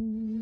Mm-hmm.